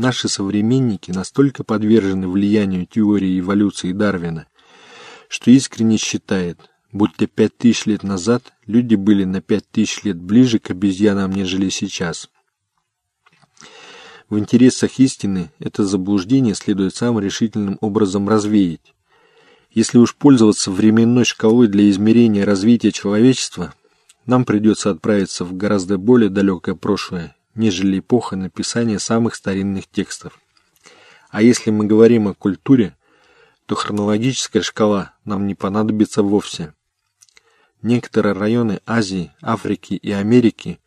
Наши современники настолько подвержены влиянию теории эволюции Дарвина, что искренне считает, будто пять тысяч лет назад люди были на пять тысяч лет ближе к обезьянам, нежели сейчас. В интересах истины это заблуждение следует самым решительным образом развеять. Если уж пользоваться временной шкалой для измерения развития человечества, нам придется отправиться в гораздо более далекое прошлое, нежели эпоха написания самых старинных текстов. А если мы говорим о культуре, то хронологическая шкала нам не понадобится вовсе. Некоторые районы Азии, Африки и Америки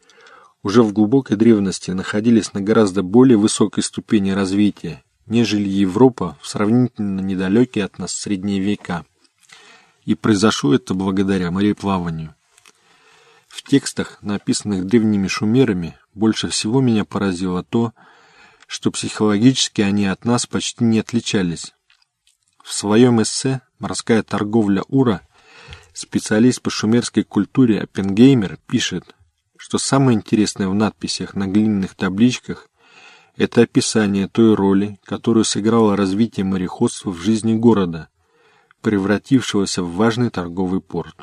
уже в глубокой древности находились на гораздо более высокой ступени развития, нежели Европа в сравнительно недалекие от нас средние века. И произошло это благодаря мореплаванию. В текстах, написанных древними шумерами, больше всего меня поразило то, что психологически они от нас почти не отличались. В своем эссе «Морская торговля Ура» специалист по шумерской культуре Оппенгеймер пишет, что самое интересное в надписях на глиняных табличках – это описание той роли, которую сыграло развитие мореходства в жизни города, превратившегося в важный торговый порт.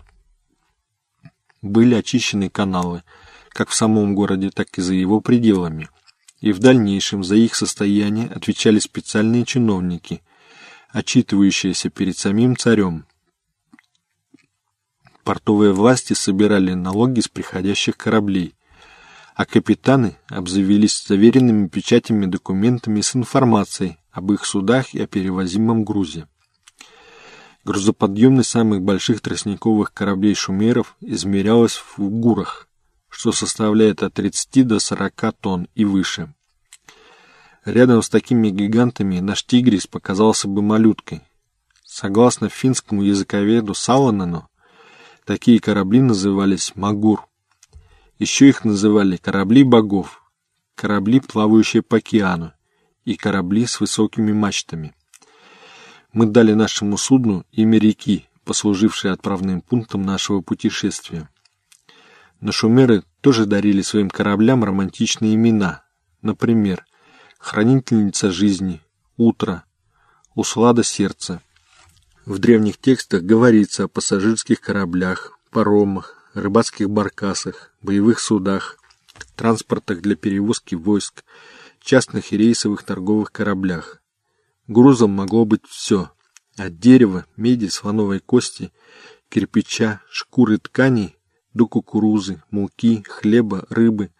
Были очищены каналы, как в самом городе, так и за его пределами, и в дальнейшем за их состояние отвечали специальные чиновники, отчитывающиеся перед самим царем – Портовые власти собирали налоги с приходящих кораблей, а капитаны обзавелись заверенными печатями документами с информацией об их судах и о перевозимом грузе. Грузоподъемность самых больших тростниковых кораблей шумеров измерялась в гурах, что составляет от 30 до 40 тонн и выше. Рядом с такими гигантами наш «Тигрис» показался бы малюткой. Согласно финскому языковеду Саланену, Такие корабли назывались «Магур». Еще их называли корабли богов, корабли, плавающие по океану, и корабли с высокими мачтами. Мы дали нашему судну имя реки, послужившей отправным пунктом нашего путешествия. Но шумеры тоже дарили своим кораблям романтичные имена, например, «Хранительница жизни», «Утро», «Услада сердца», в древних текстах говорится о пассажирских кораблях, паромах, рыбацких баркасах, боевых судах, транспортах для перевозки войск, частных и рейсовых торговых кораблях. Грузом могло быть все – от дерева, меди, слоновой кости, кирпича, шкуры тканей до кукурузы, муки, хлеба, рыбы,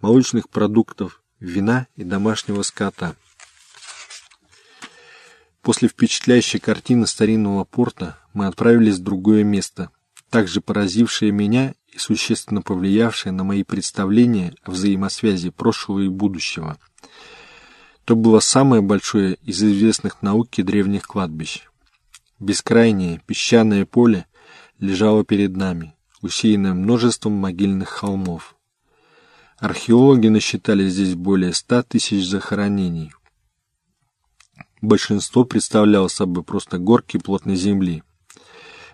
молочных продуктов, вина и домашнего скота – После впечатляющей картины старинного порта мы отправились в другое место, также поразившее меня и существенно повлиявшее на мои представления о взаимосвязи прошлого и будущего. То было самое большое из известных науки древних кладбищ. Бескрайнее песчаное поле лежало перед нами, усеянное множеством могильных холмов. Археологи насчитали здесь более ста тысяч захоронений – Большинство представляло собой просто горки плотной земли,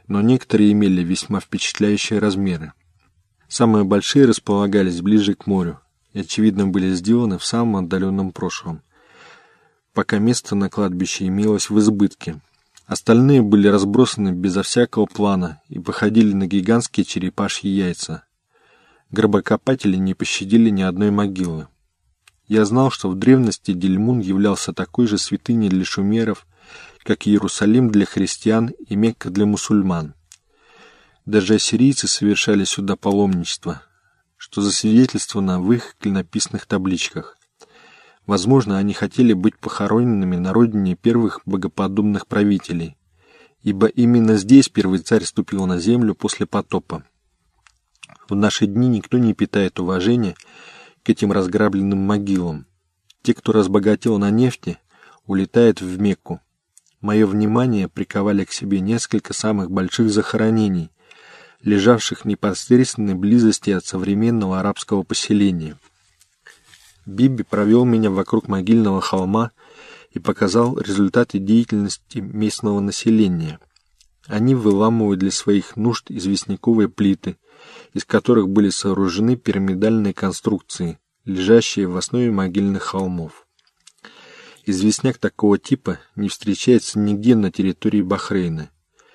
но некоторые имели весьма впечатляющие размеры. Самые большие располагались ближе к морю и, очевидно, были сделаны в самом отдаленном прошлом, пока место на кладбище имелось в избытке. Остальные были разбросаны безо всякого плана и походили на гигантские черепашьи яйца. Гробокопатели не пощадили ни одной могилы. Я знал, что в древности Дельмун являлся такой же святыней для шумеров, как Иерусалим для христиан и Мекка для мусульман. Даже ассирийцы совершали сюда паломничество, что засвидетельствовано в их клинописных табличках. Возможно, они хотели быть похороненными на родине первых богоподобных правителей, ибо именно здесь первый царь ступил на землю после потопа. В наши дни никто не питает уважения к этим разграбленным могилам. Те, кто разбогател на нефти, улетают в Мекку. Мое внимание приковали к себе несколько самых больших захоронений, лежавших в непосредственной близости от современного арабского поселения. Биби провел меня вокруг могильного холма и показал результаты деятельности местного населения. Они выламывают для своих нужд известняковые плиты – из которых были сооружены пирамидальные конструкции, лежащие в основе могильных холмов. Известняк такого типа не встречается нигде на территории Бахрейна